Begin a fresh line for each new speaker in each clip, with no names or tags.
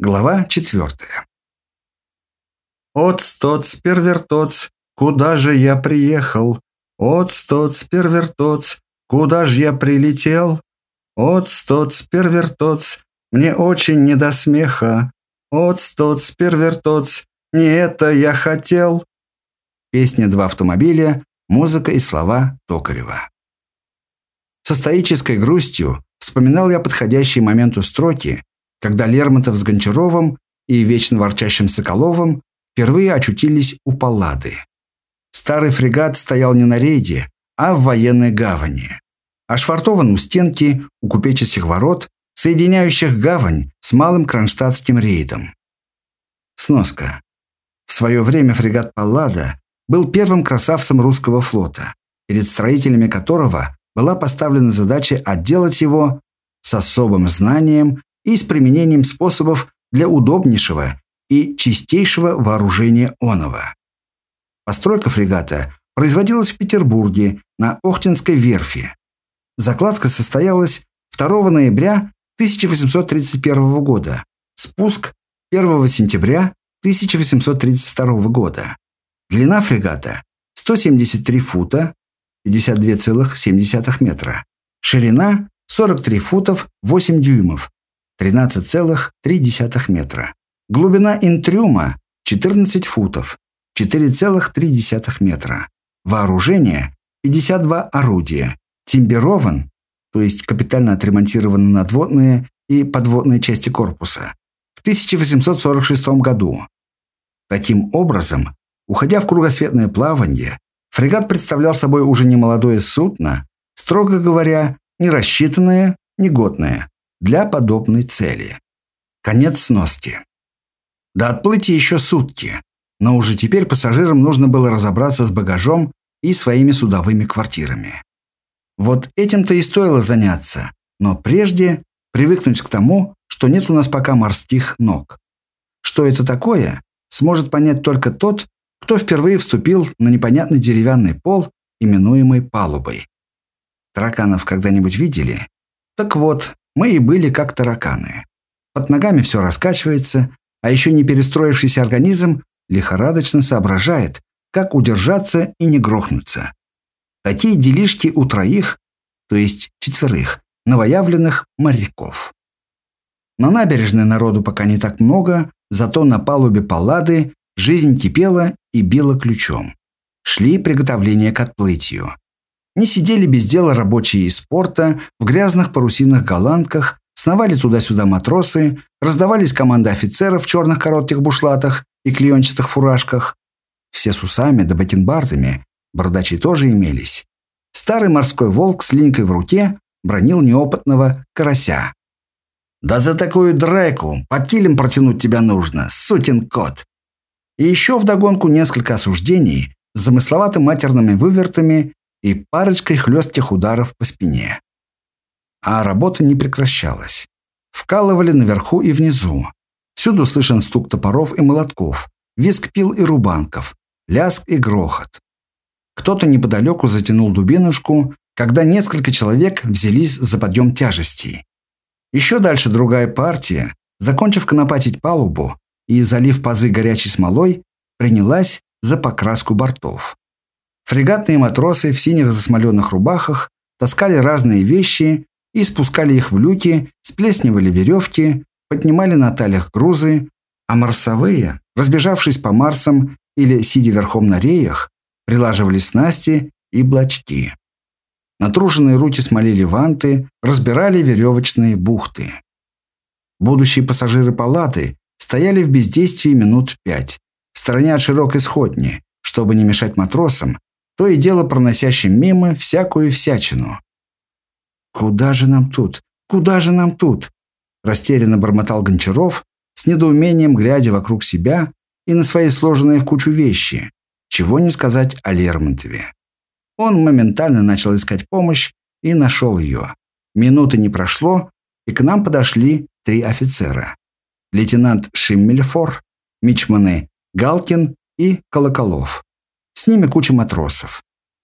Глава четвертая. «Отстоц, первертоц, куда же я приехал? Отстоц, первертоц, куда же я прилетел? Отстоц, первертоц, мне очень не до смеха. Отстоц, первертоц, не это я хотел». Песня «Два автомобиля», музыка и слова Токарева. Со стоической грустью вспоминал я подходящий моменту строки, когда Лермонтов с Гончаровым и вечно ворчащим Соколовым впервые очутились у Паллады. Старый фрегат стоял не на рейде, а в военной гавани. Ошвартован у стенки у купеческих ворот, соединяющих гавань с малым кронштадтским рейдом. Сноска. В свое время фрегат «Паллада» был первым красавцем русского флота, перед строителями которого была поставлена задача отделать его с особым знанием и с применением способов для удобнейшего и чистейшего вооружения оного. Постройка фрегата производилась в Петербурге на Охтинской верфи. Закладка состоялась 2 ноября 1831 года, спуск 1 сентября 1832 года. Длина фрегата 173 фута 52,7 метра, ширина 43 футов 8 дюймов 13,3 метра. Глубина интрюма 14 футов, 4,3 метра. Вооружение 52 орудия. Тимбирован, то есть капитально отремонтированы надводные и подводные части корпуса, в 1846 году. Таким образом, уходя в кругосветное плавание, фрегат представлял собой уже не молодое судно, строго говоря, не рассчитанное, негодное для подобной цели. Конец сноски. До отплытия еще сутки, но уже теперь пассажирам нужно было разобраться с багажом и своими судовыми квартирами. Вот этим-то и стоило заняться, но прежде привыкнуть к тому, что нет у нас пока морских ног. Что это такое, сможет понять только тот, кто впервые вступил на непонятный деревянный пол, именуемый палубой. Тараканов когда-нибудь видели? Так вот, мы и были как тараканы. Под ногами все раскачивается, а еще не перестроившийся организм лихорадочно соображает, как удержаться и не грохнуться. Такие делишки у троих, то есть четверых, новоявленных моряков. На набережной народу пока не так много, зато на палубе паллады жизнь кипела и била ключом. Шли приготовления к отплытию. Не сидели без дела рабочие из порта, в грязных парусиных голландках, сновали туда-сюда матросы, раздавались команды офицеров в черных коротких бушлатах и клеенчатых фуражках. Все с усами да бакенбардами, бородачи тоже имелись. Старый морской волк с линькой в руке бронил неопытного карася. «Да за такую драйку по килем протянуть тебя нужно, сукин кот!» И еще вдогонку несколько осуждений с замысловатым матерными вывертами и парочкой хлестких ударов по спине. А работа не прекращалась. Вкалывали наверху и внизу. Всюду слышен стук топоров и молотков, визг пил и рубанков, ляск и грохот. Кто-то неподалеку затянул дубинушку, когда несколько человек взялись за подъем тяжестей. Еще дальше другая партия, закончив конопатить палубу и залив пазы горячей смолой, принялась за покраску бортов. Фрегатные матросы в синих засмоленных рубахах таскали разные вещи и спускали их в люки, сплеснивали веревки, поднимали на талях грузы, а марсовые, разбежавшись по марсам или сидя верхом на реях, прилаживали снасти и блочки. Натруженные руки смолили ванты, разбирали веревочные бухты. Будущие пассажиры палаты стояли в бездействии минут пять, в стороне от широкой сходни, чтобы не мешать матросам, то и дело проносящим мимо всякую всячину. «Куда же нам тут? Куда же нам тут?» Растерянно бормотал Гончаров, с недоумением глядя вокруг себя и на свои сложенные в кучу вещи. Чего не сказать о Лермонтове. Он моментально начал искать помощь и нашел ее. Минуты не прошло, и к нам подошли три офицера. Лейтенант Шиммельфор, мичманы Галкин и Колоколов. С ними куча матросов.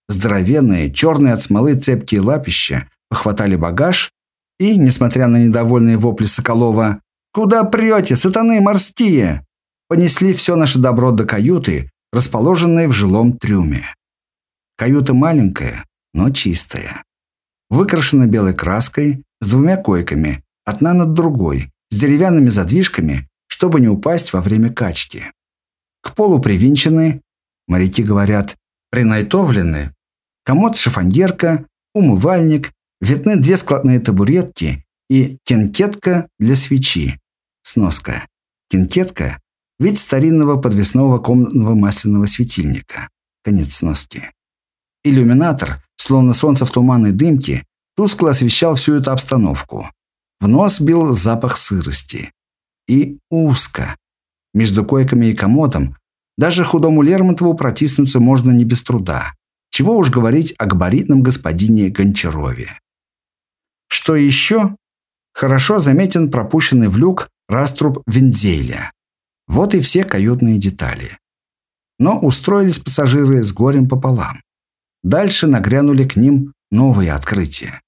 Здоровенные, черные от смолы цепкие лапища похватали багаж и, несмотря на недовольные вопли Соколова, Куда прете, сатаны морские?» Понесли все наше добро до каюты, расположенной в жилом трюме. Каюта маленькая, но чистая. Выкрашена белой краской, с двумя койками, одна над другой, с деревянными задвижками, чтобы не упасть во время качки. К полу привинчены, моряки говорят, принайтовлены, комод-шифоньерка, умывальник, видны две складные табуретки и кенкетка для свечи. Сноска. Кенкетка – вид старинного подвесного комнатного масляного светильника. Конец сноски. Иллюминатор, словно солнце в туманной дымке, тускло освещал всю эту обстановку. В нос бил запах сырости. И узко. Между койками и комодом даже худому Лермонтову протиснуться можно не без труда. Чего уж говорить о габаритном господине Гончарове. Что еще? Хорошо заметен пропущенный в люк раструб Вензеля. Вот и все каютные детали. Но устроились пассажиры с горем пополам. Дальше нагрянули к ним новые открытия.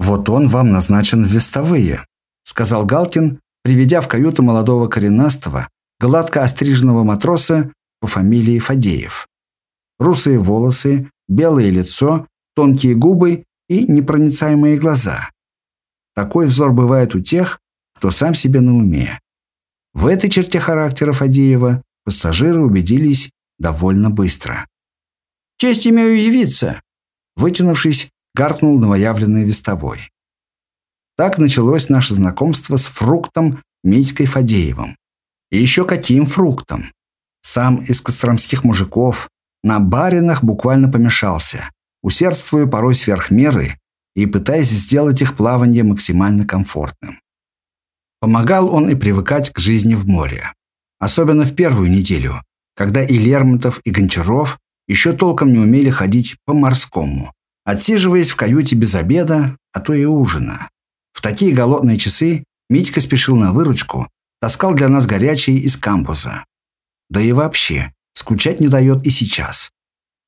«Вот он вам назначен в вестовые», — сказал Галкин, приведя в каюту молодого коренастого, гладко остриженного матроса по фамилии Фадеев. Русые волосы, белое лицо, тонкие губы и непроницаемые глаза. Такой взор бывает у тех, кто сам себе на уме. В этой черте характера Фадеева пассажиры убедились довольно быстро. «Честь имею явиться!» Вытянувшись, гаркнул новоявленный вестовой. Так началось наше знакомство с фруктом Митькой Фадеевым. И еще каким фруктом? Сам из костромских мужиков на баринах буквально помешался, усердствуя порой сверх меры и пытаясь сделать их плавание максимально комфортным. Помогал он и привыкать к жизни в море. Особенно в первую неделю, когда и Лермонтов, и Гончаров еще толком не умели ходить по-морскому, отсиживаясь в каюте без обеда, а то и ужина. В такие голодные часы Митька спешил на выручку, таскал для нас горячие из кампуса. Да и вообще, скучать не дает и сейчас.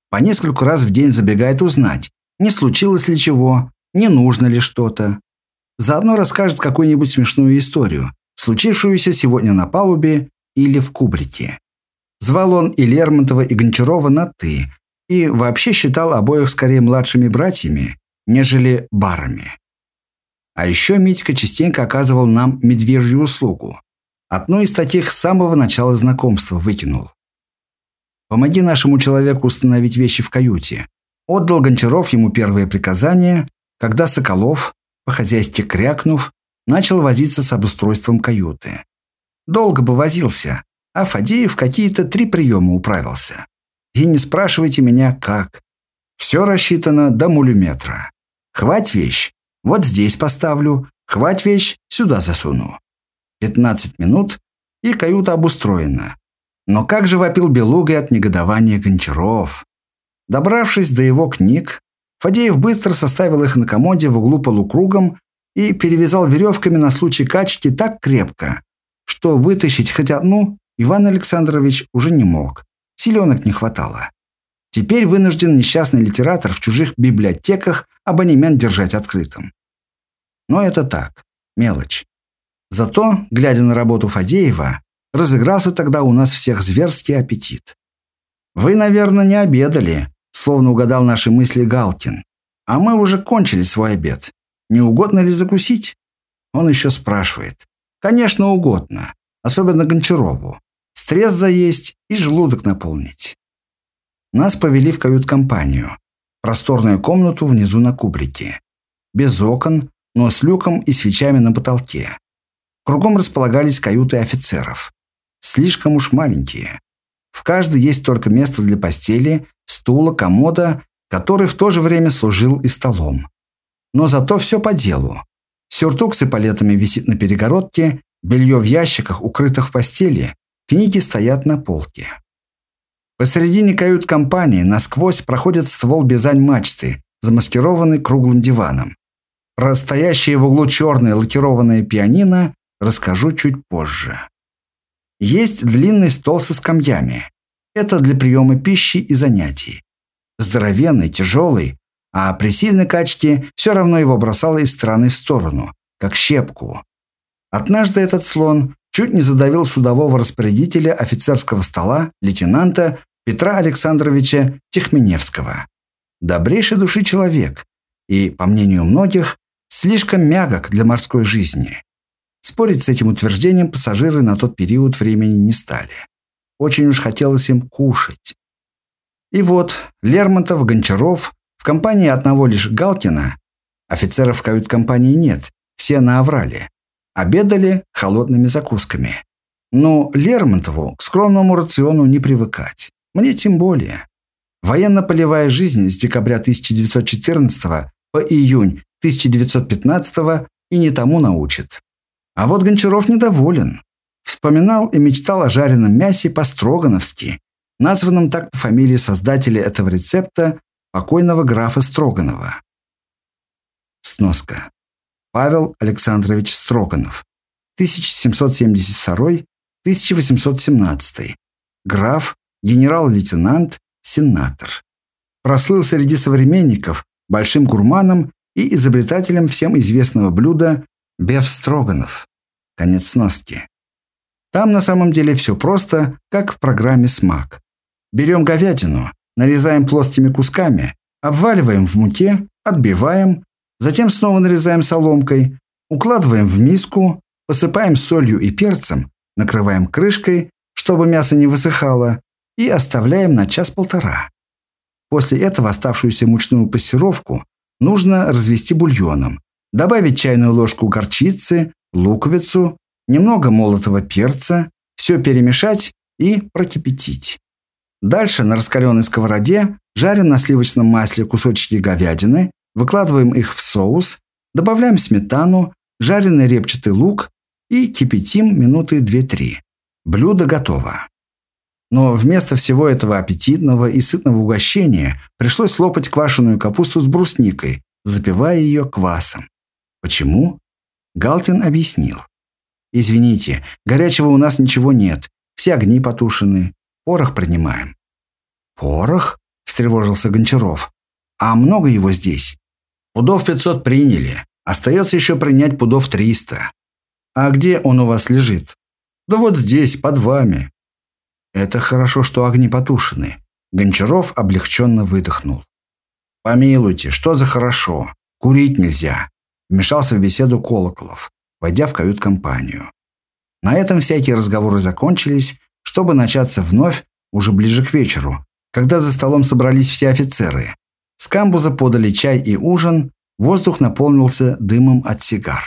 По нескольку раз в день забегает узнать, не случилось ли чего, не нужно ли что-то. Заодно расскажет какую-нибудь смешную историю, случившуюся сегодня на палубе или в кубрике. Звал он и Лермонтова, и Гончарова на «ты», и вообще считал обоих скорее младшими братьями, нежели барами. А еще Митька частенько оказывал нам медвежью услугу. Одну из таких с самого начала знакомства выкинул. «Помоги нашему человеку установить вещи в каюте». Отдал Гончаров ему первое приказание, когда Соколов, по-хозяйски крякнув, начал возиться с обустройством каюты. Долго бы возился, а Фадеев какие-то три приема управился. И не спрашивайте меня, как. Все рассчитано до мулиметра. Хвать вещь, вот здесь поставлю, хвать вещь, сюда засуну. 15 минут, и каюта обустроена. Но как же вопил Белугой от негодования Гончаров. Добравшись до его книг, Фадеев быстро составил их на комоде в углу полукругом и перевязал веревками на случай качки так крепко, что вытащить хоть одну Иван Александрович уже не мог. Силенок не хватало. Теперь вынужден несчастный литератор в чужих библиотеках абонемент держать открытым. Но это так, мелочь. Зато, глядя на работу Фадеева, разыгрался тогда у нас всех зверский аппетит. «Вы, наверное, не обедали», словно угадал наши мысли Галкин. «А мы уже кончили свой обед. Не угодно ли закусить?» Он еще спрашивает. «Конечно, угодно. Особенно Гончарову. Стресс заесть и желудок наполнить». Нас повели в кают-компанию. Просторную комнату внизу на кубрике. Без окон, но с люком и свечами на потолке. Кругом располагались каюты офицеров. Слишком уж маленькие. В каждой есть только место для постели, стула, комода, который в то же время служил и столом. Но зато все по делу. Сюртук с эполетами висит на перегородке, белье в ящиках, укрытых в постели, книги стоят на полке. Посередине кают-компании насквозь проходит ствол бизань-мачты, замаскированный круглым диваном. Про стоящее в углу черное лакированное пианино расскажу чуть позже. Есть длинный стол со скамьями. Это для приема пищи и занятий. Здоровенный, тяжелый, а при сильной качке все равно его бросало из стороны в сторону, как щепку. Однажды этот слон чуть не задавил судового распорядителя офицерского стола лейтенанта Петра Александровича Техменевского. Добрейшей души человек и, по мнению многих, слишком мягок для морской жизни. Спорить с этим утверждением пассажиры на тот период времени не стали. Очень уж хотелось им кушать. И вот Лермонтов, Гончаров в компании одного лишь Галкина, офицеров кают-компании нет, все на Аврале, обедали холодными закусками. Но Лермонтову к скромному рациону не привыкать. Мне тем более. Военно-полевая жизнь с декабря 1914 по июнь 1915 и не тому научит. А вот Гончаров недоволен. Вспоминал и мечтал о жареном мясе по-строгановски, названном так по фамилии создателя этого рецепта, покойного графа Строганова. Сноска. Павел Александрович Строганов. 1772-1817. Граф, генерал-лейтенант, сенатор. Прослыл среди современников большим гурманом и изобретателем всем известного блюда Беф Строганов. Конец сноски. Там на самом деле все просто, как в программе «Смак». Берем говядину, нарезаем плоскими кусками, обваливаем в муке, отбиваем, затем снова нарезаем соломкой, укладываем в миску, посыпаем солью и перцем, накрываем крышкой, чтобы мясо не высыхало, и оставляем на час-полтора. После этого оставшуюся мучную пассировку нужно развести бульоном, добавить чайную ложку горчицы, луковицу, немного молотого перца, все перемешать и прокипятить. Дальше на раскаленной сковороде жарим на сливочном масле кусочки говядины, выкладываем их в соус, добавляем сметану, жареный репчатый лук и кипятим минуты 2-3. Блюдо готово. Но вместо всего этого аппетитного и сытного угощения пришлось лопать квашеную капусту с брусникой, запивая ее квасом. Почему? Галтин объяснил. «Извините, горячего у нас ничего нет. Все огни потушены. Порох принимаем». «Порох?» – встревожился Гончаров. «А много его здесь?» «Пудов 500 приняли. Остается еще принять пудов 300. А где он у вас лежит?» «Да вот здесь, под вами». «Это хорошо, что огни потушены». Гончаров облегченно выдохнул. «Помилуйте, что за хорошо? Курить нельзя», – вмешался в беседу Колоколов, войдя в кают-компанию. На этом всякие разговоры закончились, чтобы начаться вновь уже ближе к вечеру, когда за столом собрались все офицеры. С камбуза подали чай и ужин, воздух наполнился дымом от сигар.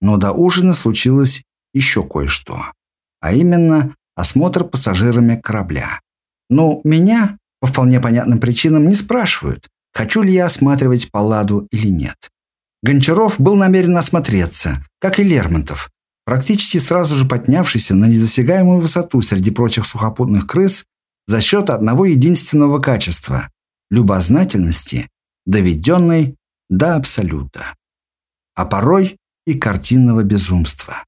Но до ужина случилось еще кое-что. А именно, осмотр пассажирами корабля. Ну, меня, по вполне понятным причинам, не спрашивают, хочу ли я осматривать Палладу или нет. Гончаров был намерен осмотреться, как и Лермонтов, практически сразу же поднявшийся на недосягаемую высоту среди прочих сухопутных крыс за счет одного единственного качества – любознательности, доведенной до абсолюта. А порой и картинного безумства.